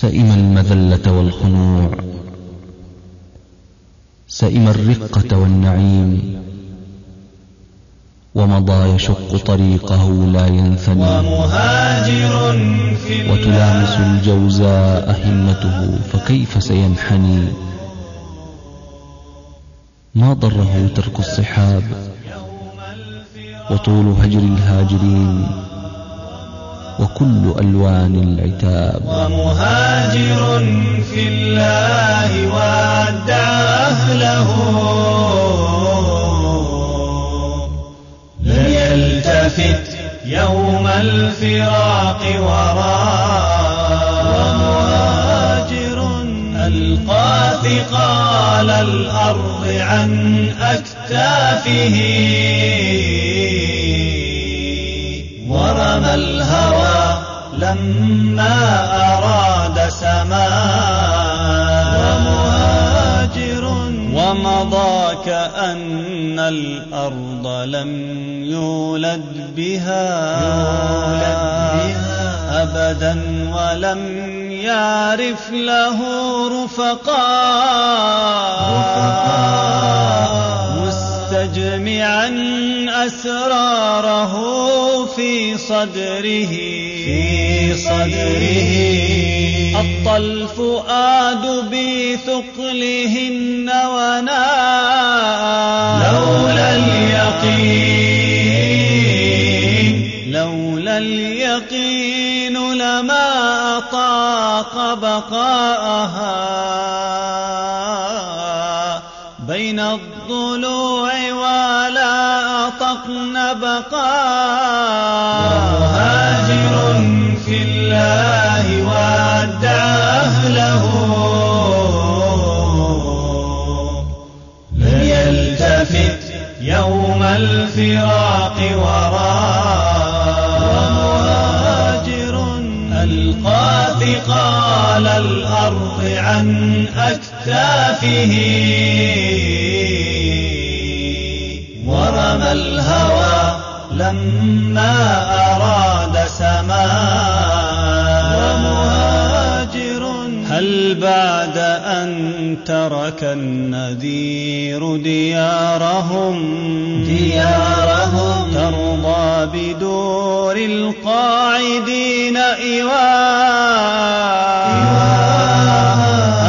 سئم المذلة والخنوع. سئم الرقة والنعيم. ومضى يشق طريقه لا ينثني. ومهاجر في وتلامس الجوزاء همته فكيف سينحني؟ ما ضره ترك الصحاب؟ وطول هجر الهاجرين. وكل ألوان العتاب. ومهاجر في الله ودع أهله. لم يلتفت يوم الفراق وراء. ومهاجر ألقى ثقال الأرض عن أكتافه. ورمى الهوى لما أراد سماء ومهاجر ومضى كأن الأرض لم يولد بها, أبدا ولم يعرف له رفقاء مستجمعا أسراره في صدره في صدره. أطى الفؤاد بثقلهن وناء لولا اليقين لولا اليقين لما أطاق بقاءها. بين الضلوع ولا أطقن بقاء مهاجر في الله ودع أهله لم يلتفت يوم الفراق وراء. ومهاجر ألقى ثقال الأرض عن أكتافه. ورمى الهوى لما أراد سماء هل بعد أن ترك النذير ديارهم ديارهم. ترضى بدور القاعدين إيواء.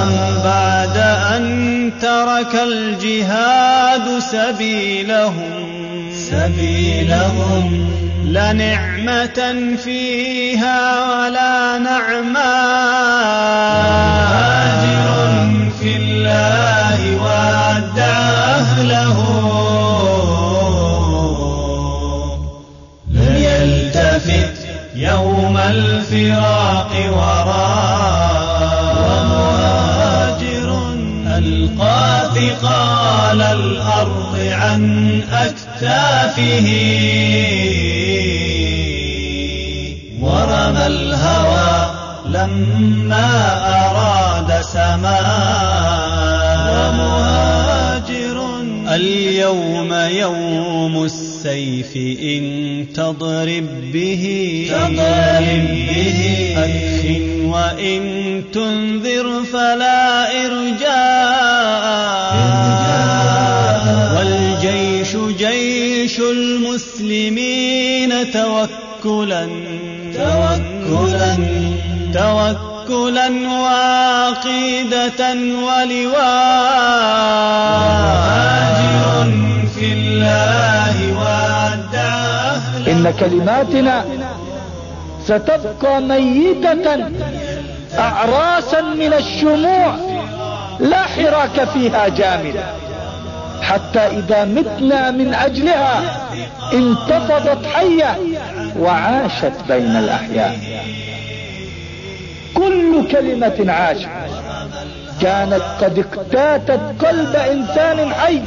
أم بعد أن ترك الجهاد سبيلهم؟ سبيلهم. لنعمة فيها ولا نعماء مهاجر في الله ودع أهله لم يلتفت يوم الفراق وراء. ومهاجر ألقى ثقال الأرض عن أكتافه ورمى الهوى لما أراد سماء. ومهاجر. اليوم يوم السيف إن تضرب به. تضرب به. أكف وإن تنذر فلا إرجاء. توكلا. توكلا. توكلا وعقيدة ولواء. في الله أهله. إن كلماتنا ستبقى ميتة أعراسا من الشموع. لا حراك فيها جامد حتى إذا متنا من أجلها انتفضت حية وعاشت بين الأحياء. كل كلمة عاشت كانت قد اقتاتت قلب إنسان حي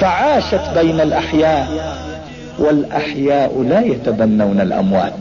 فعاشت بين الأحياء والأحياء لا يتبنون الأموات.